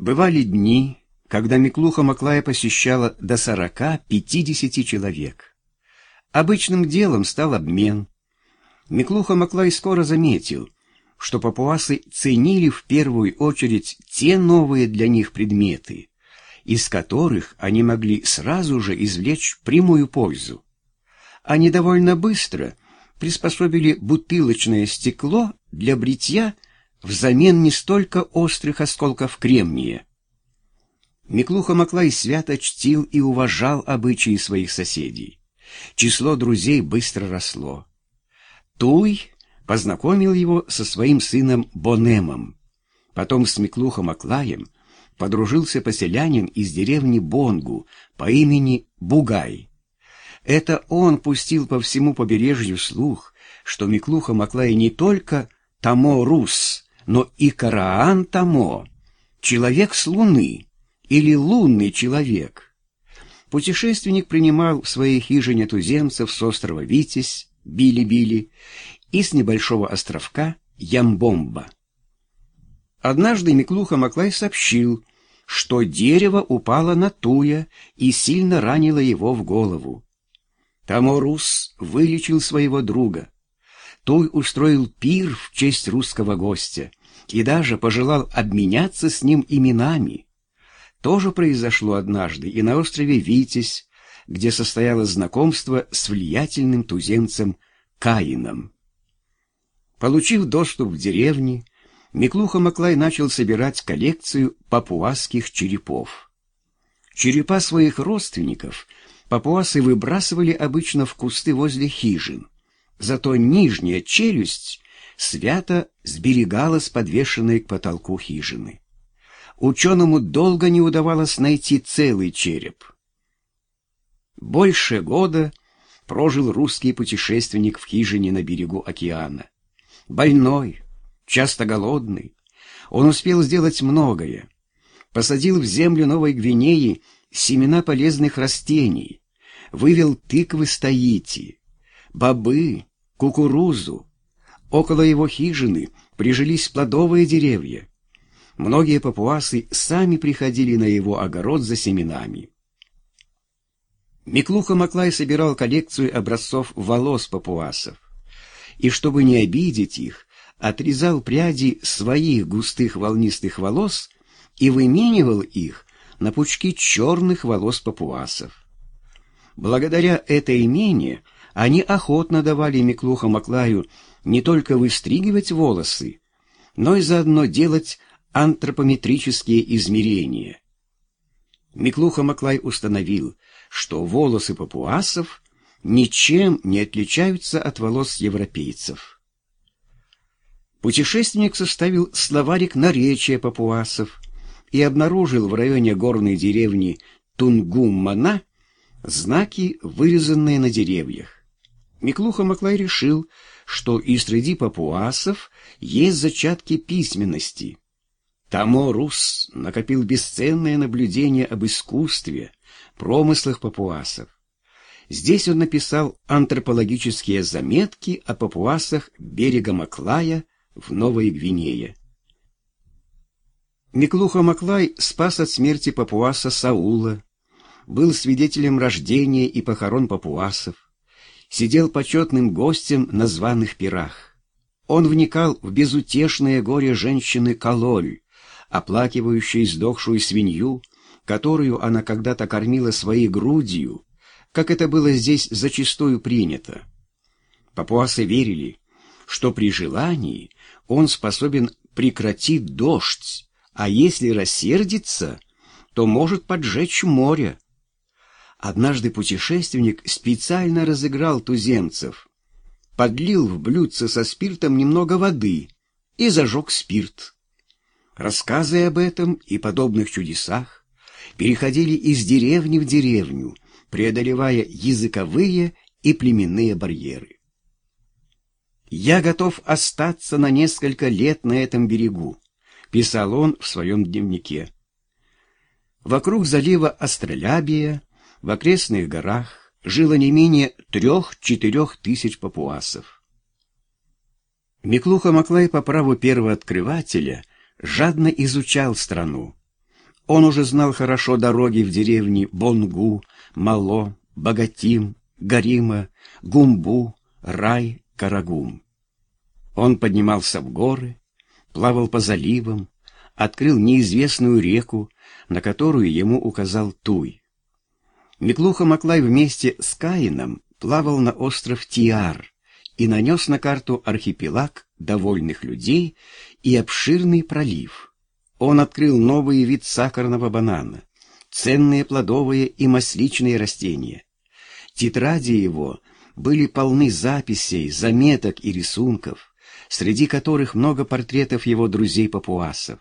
Бывали дни, когда Миклуха Маклая посещала до сорока-пятидесяти человек. Обычным делом стал обмен. Миклуха Маклай скоро заметил, что папуасы ценили в первую очередь те новые для них предметы, из которых они могли сразу же извлечь прямую пользу. Они довольно быстро приспособили бутылочное стекло для бритья взамен не столько острых осколков кремния. Миклуха Маклай свято чтил и уважал обычаи своих соседей. Число друзей быстро росло. Туй познакомил его со своим сыном Бонемом. Потом с Миклухом Маклаем подружился поселянин из деревни Бонгу по имени Бугай. Это он пустил по всему побережью слух, что Миклуха Маклай не только Тамо-Рус, но и Караан Тамо, человек с Луны или лунный человек. Путешественник принимал в своей хижине туземцев с острова Витязь, Били-Били, и с небольшого островка Ямбомба. Однажды Миклуха Маклай сообщил, что дерево упало на Туя и сильно ранило его в голову. Таморус вылечил своего друга. Туй устроил пир в честь русского гостя и даже пожелал обменяться с ним именами. То же произошло однажды и на острове Витязь, где состоялось знакомство с влиятельным туземцем Каином. Получив доступ в деревни, Миклуха Маклай начал собирать коллекцию папуасских черепов. Черепа своих родственников папуасы выбрасывали обычно в кусты возле хижин, зато нижняя челюсть свято сберегалась подвешенной к потолку хижины. Ученому долго не удавалось найти целый череп. Больше года прожил русский путешественник в хижине на берегу океана больной, часто голодный. Он успел сделать многое. Посадил в землю Новой Гвинеи семена полезных растений, вывел тыквы стоити, бобы, кукурузу. Около его хижины прижились плодовые деревья. Многие папуасы сами приходили на его огород за семенами. Миклуха Маклай собирал коллекцию образцов волос папуасов и, чтобы не обидеть их, отрезал пряди своих густых волнистых волос и выменивал их на пучки черных волос папуасов. Благодаря этой имению они охотно давали Миклуха Маклаю не только выстригивать волосы, но и заодно делать антропометрические измерения. Миклуха Маклай установил, что волосы папуасов ничем не отличаются от волос европейцев. Путешественник составил словарик наречия папуасов и обнаружил в районе горной деревни Тунгуммана знаки, вырезанные на деревьях. Миклуха Маклай решил, что и среди папуасов есть зачатки письменности. Тамо Рус накопил бесценное наблюдение об искусстве, промыслах папуасов. Здесь он написал антропологические заметки о папуасах берега Маклая в Новой Гвинее. Миклуха Маклай спас от смерти папуаса Саула, был свидетелем рождения и похорон папуасов, сидел почетным гостем на званых пирах. Он вникал в безутешное горе женщины Калоль, оплакивающей сдохшую свинью, которую она когда-то кормила своей грудью, как это было здесь зачастую принято. Папуасы верили, что при желании он способен прекратить дождь, а если рассердится, то может поджечь море. Однажды путешественник специально разыграл туземцев, подлил в блюдце со спиртом немного воды и зажег спирт. Рассказы об этом и подобных чудесах переходили из деревни в деревню, преодолевая языковые и племенные барьеры. «Я готов остаться на несколько лет на этом берегу», — писал он в своем дневнике. Вокруг залива Астролябия, в окрестных горах, жило не менее трех-четырех тысяч папуасов. Миклуха Маклай по праву первооткрывателя жадно изучал страну. Он уже знал хорошо дороги в деревни Бонгу, Мало, Богатим, Гарима, Гумбу, Рай, Карагум. Он поднимался в горы, плавал по заливам, открыл неизвестную реку, на которую ему указал Туй. Миклуха Маклай вместе с Каином плавал на остров Тиар и нанес на карту архипелаг довольных людей и обширный пролив. Он открыл новый вид сахарного банана, ценные плодовые и масличные растения. Тетради его были полны записей, заметок и рисунков, среди которых много портретов его друзей-папуасов.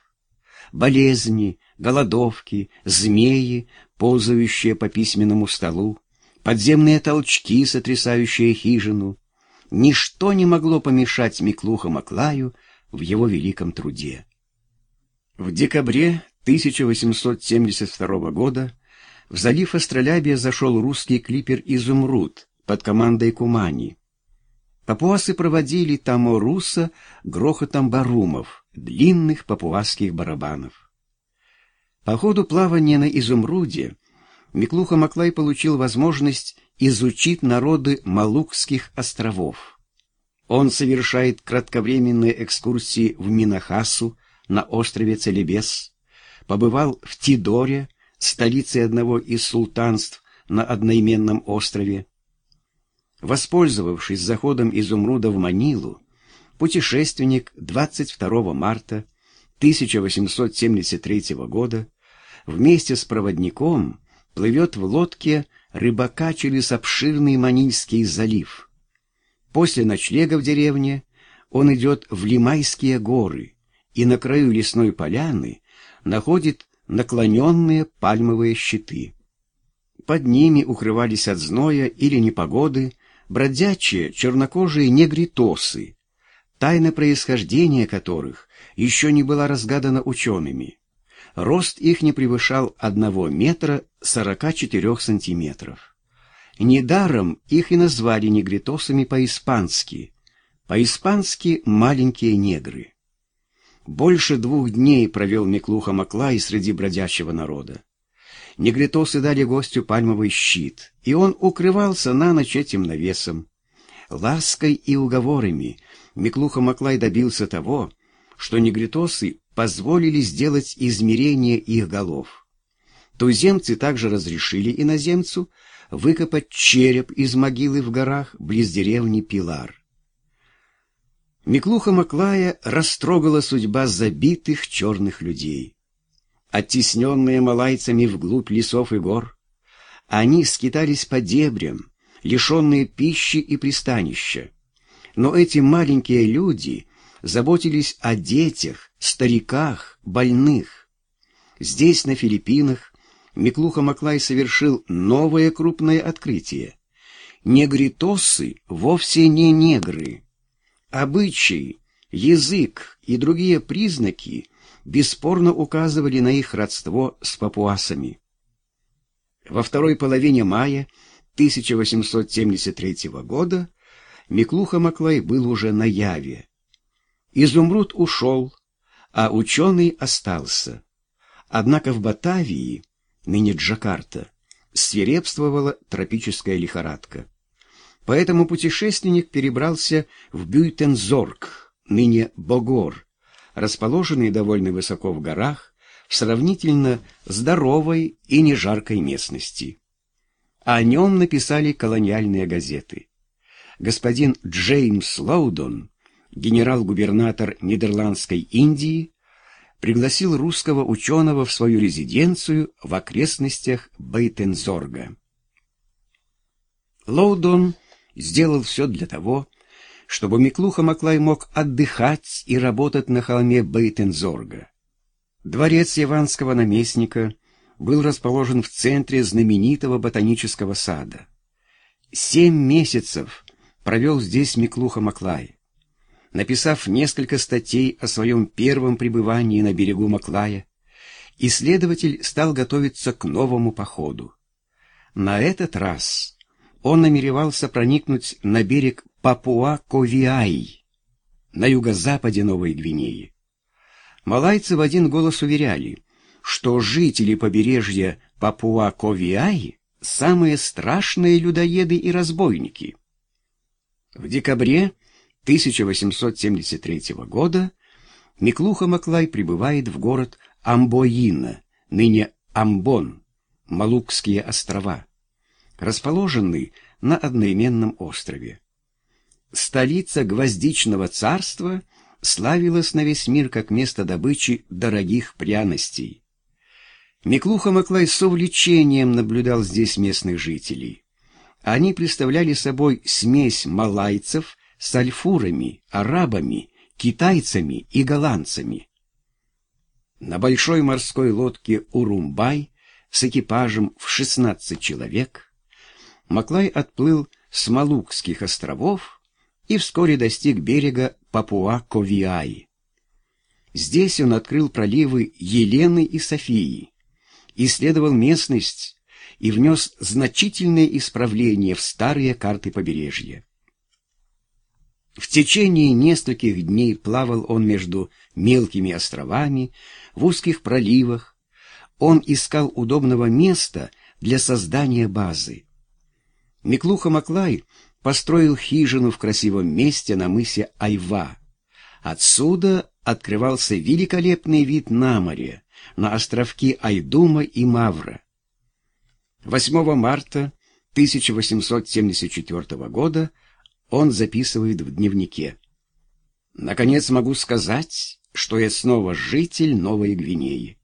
Болезни, голодовки, змеи, ползающие по письменному столу, подземные толчки, сотрясающие хижину. Ничто не могло помешать Миклуха Маклаю в его великом труде. В декабре 1872 года в залив Астролябия зашел русский клипер «Изумруд» под командой Кумани. Папуасы проводили тамо руса грохотом барумов, длинных папуасских барабанов. По ходу плавания на Изумруде Миклуха Маклай получил возможность изучить народы Малукских островов. Он совершает кратковременные экскурсии в Минахасу на острове Целебес, побывал в Тидоре, столице одного из султанств на одноименном острове. Воспользовавшись заходом изумруда в Манилу, путешественник 22 марта 1873 года вместе с проводником плывет в лодке рыбака через обширный Манильский залив. После ночлега в деревне он идет в Лимайские горы и на краю лесной поляны находит наклоненные пальмовые щиты. Под ними укрывались от зноя или непогоды бродячие чернокожие негритосы, тайна происхождения которых еще не была разгадана учеными. Рост их не превышал одного метра сорока четырех сантиметров. Недаром их и назвали негритосами по-испански. По-испански «маленькие негры». Больше двух дней провел Миклуха Маклай среди бродячего народа. Негритосы дали гостю пальмовый щит, и он укрывался на ночь этим навесом. Лаской и уговорами Миклуха Маклай добился того, что негритосы позволили сделать измерение их голов. Туземцы также разрешили иноземцу выкопать череп из могилы в горах близ деревни Пилар. Миклуха Маклая растрогала судьба забитых черных людей. Оттесненные малайцами вглубь лесов и гор, они скитались по дебрям, лишенные пищи и пристанища. Но эти маленькие люди заботились о детях, стариках, больных. Здесь, на Филиппинах, Миклуха Маклай совершил новое крупное открытие. Негритосы вовсе не негры. Обычаи, язык и другие признаки бесспорно указывали на их родство с папуасами. Во второй половине мая 1873 года Миклуха Маклай был уже на Яве. Изумруд ушел, а ученый остался. Однако в Батавии, ныне Джакарта, свирепствовала тропическая лихорадка. Поэтому путешественник перебрался в Бюйтензорг, ныне Богор, расположенный довольно высоко в горах, в сравнительно здоровой и нежаркой местности. О нем написали колониальные газеты. Господин Джеймс Лоудон генерал-губернатор Нидерландской Индии, пригласил русского ученого в свою резиденцию в окрестностях Бейтензорга. Лоудон сделал все для того, чтобы Миклуха Маклай мог отдыхать и работать на холме Бейтензорга. Дворец яванского наместника был расположен в центре знаменитого ботанического сада. Семь месяцев провел здесь Миклуха Маклай написав несколько статей о своем первом пребывании на берегу Маклая, исследователь стал готовиться к новому походу. На этот раз он намеревался проникнуть на берег Папуа-Ковиай, на юго-западе Новой Гвинеи. Малайцы в один голос уверяли, что жители побережья Папуа-Ковиаи – самые страшные людоеды и разбойники. В декабре 1873 года Миклуха Маклай прибывает в город Амбоина, ныне Амбон, Малукские острова, расположенный на одноименном острове. Столица гвоздичного царства славилась на весь мир как место добычи дорогих пряностей. Миклуха Маклай с увлечением наблюдал здесь местных жителей. Они представляли собой смесь малайцев с альфурами, арабами, китайцами и голландцами. На большой морской лодке «Урумбай» с экипажем в 16 человек Маклай отплыл с Малукских островов и вскоре достиг берега Папуа-Ковиаи. Здесь он открыл проливы Елены и Софии, исследовал местность и внес значительные исправления в старые карты побережья. В течение нескольких дней плавал он между мелкими островами, в узких проливах. Он искал удобного места для создания базы. Миклуха Маклай построил хижину в красивом месте на мысе Айва. Отсюда открывался великолепный вид на море, на островки Айдума и Мавра. 8 марта 1874 года он записывает в дневнике. «Наконец могу сказать, что я снова житель Новой Гвинеи.